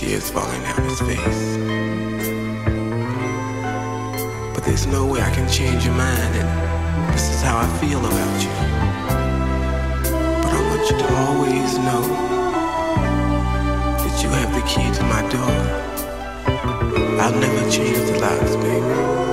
tears falling down his face. But there's no way I can change your mind, and this is how I feel about you. But I want you to always know that you have the key to my door. I'll never change the locks, baby.